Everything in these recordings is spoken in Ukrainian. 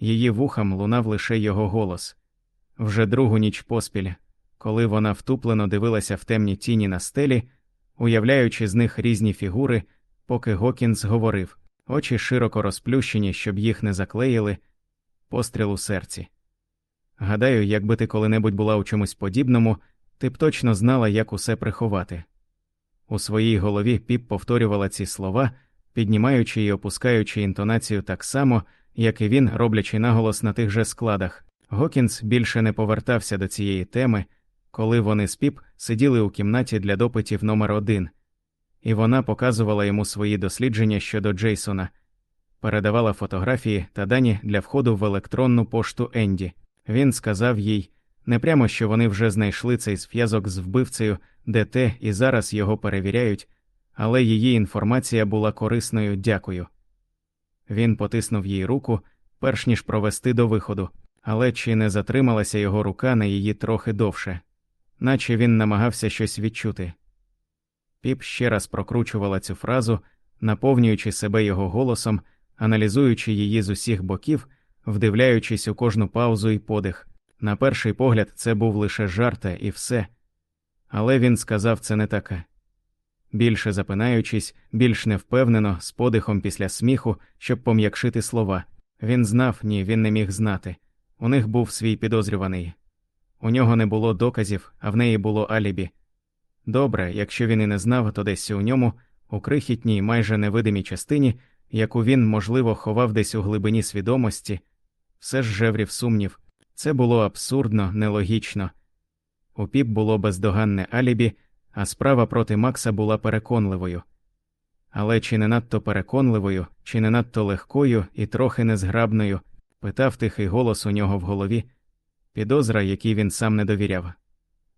Її вухам лунав лише його голос. Вже другу ніч поспіль, коли вона втуплено дивилася в темні тіні на стелі, уявляючи з них різні фігури, поки Гокінс говорив, очі широко розплющені, щоб їх не заклеїли, постріл у серці. Гадаю, якби ти коли-небудь була у чомусь подібному, ти б точно знала, як усе приховати. У своїй голові піп повторювала ці слова, піднімаючи і опускаючи інтонацію так само, як і він, роблячи наголос на тих же складах. Гокінс більше не повертався до цієї теми, коли вони з піп сиділи у кімнаті для допитів номер один, і вона показувала йому свої дослідження щодо Джейсона, передавала фотографії та дані для входу в електронну пошту Енді. Він сказав їй не прямо, що вони вже знайшли цей зв'язок з вбивцею, ДТ і зараз його перевіряють, але її інформація була корисною дякую. Він потиснув їй руку, перш ніж провести до виходу, але чи не затрималася його рука на її трохи довше, наче він намагався щось відчути. Піп ще раз прокручувала цю фразу, наповнюючи себе його голосом, аналізуючи її з усіх боків, вдивляючись у кожну паузу і подих. На перший погляд, це був лише жарта і все, але він сказав це не таке. Більше запинаючись, більш невпевнено, з подихом після сміху, щоб пом'якшити слова. Він знав, ні, він не міг знати. У них був свій підозрюваний. У нього не було доказів, а в неї було алібі. Добре, якщо він і не знав, то десь у ньому, у крихітній, майже невидимій частині, яку він, можливо, ховав десь у глибині свідомості, все ж жеврів сумнів. Це було абсурдно, нелогічно. У піп було бездоганне алібі, а справа проти Макса була переконливою. Але чи не надто переконливою, чи не надто легкою і трохи незграбною, питав тихий голос у нього в голові, підозра, якій він сам не довіряв.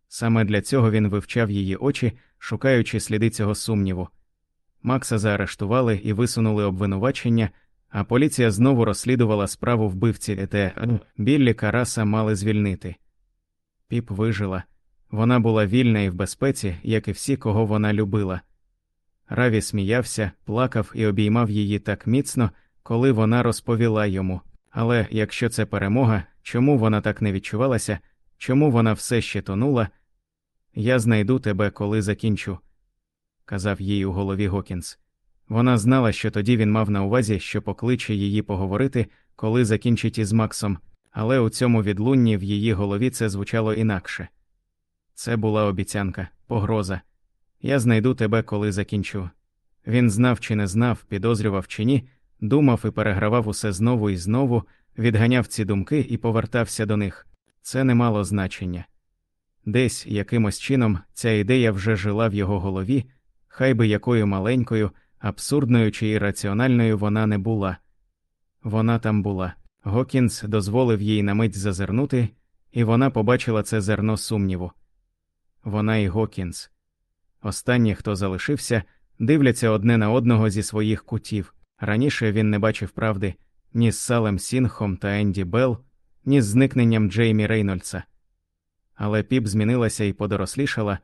Саме для цього він вивчав її очі, шукаючи сліди цього сумніву. Макса заарештували і висунули обвинувачення, а поліція знову розслідувала справу вбивці, де Біллі Караса мали звільнити. Піп вижила. Вона була вільна і в безпеці, як і всі, кого вона любила. Раві сміявся, плакав і обіймав її так міцно, коли вона розповіла йому. Але якщо це перемога, чому вона так не відчувалася, чому вона все ще тонула? Я знайду тебе, коли закінчу, казав їй у голові Гокінс. Вона знала, що тоді він мав на увазі, що покличе її поговорити, коли закінчить із Максом, але у цьому відлунні в її голові це звучало інакше. Це була обіцянка, погроза. Я знайду тебе, коли закінчу. Він знав чи не знав, підозрював чи ні, думав і перегравав усе знову і знову, відганяв ці думки і повертався до них. Це не мало значення. Десь якимось чином ця ідея вже жила в його голові, хай би якою маленькою, абсурдною чи ірраціональною вона не була. Вона там була. Гокінс дозволив їй на мить зазирнути, і вона побачила це зерно сумніву. Вона і Гокінс. Останні, хто залишився, дивляться одне на одного зі своїх кутів. Раніше він не бачив правди ні з Салем Сінхом та Енді Белл, ні з зникненням Джеймі Рейнольдса. Але піп змінилася і подорослішала,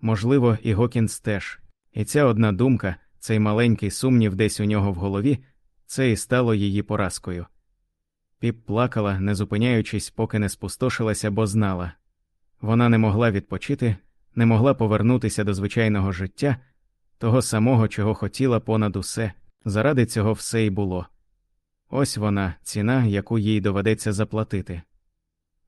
можливо, і Гокінс теж. І ця одна думка, цей маленький сумнів десь у нього в голові, це і стало її поразкою. Піп плакала, не зупиняючись, поки не спустошилася, бо знала вона не могла відпочити, не могла повернутися до звичайного життя, того самого, чого хотіла понад усе, заради цього все й було. Ось вона, ціна, яку їй доведеться заплатити.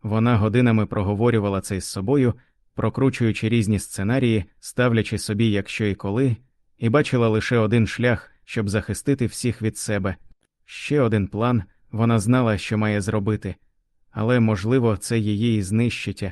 Вона годинами проговорювала це з собою, прокручуючи різні сценарії, ставлячи собі, якщо і коли, і бачила лише один шлях, щоб захистити всіх від себе. Ще один план вона знала, що має зробити, але, можливо, це її і знищить,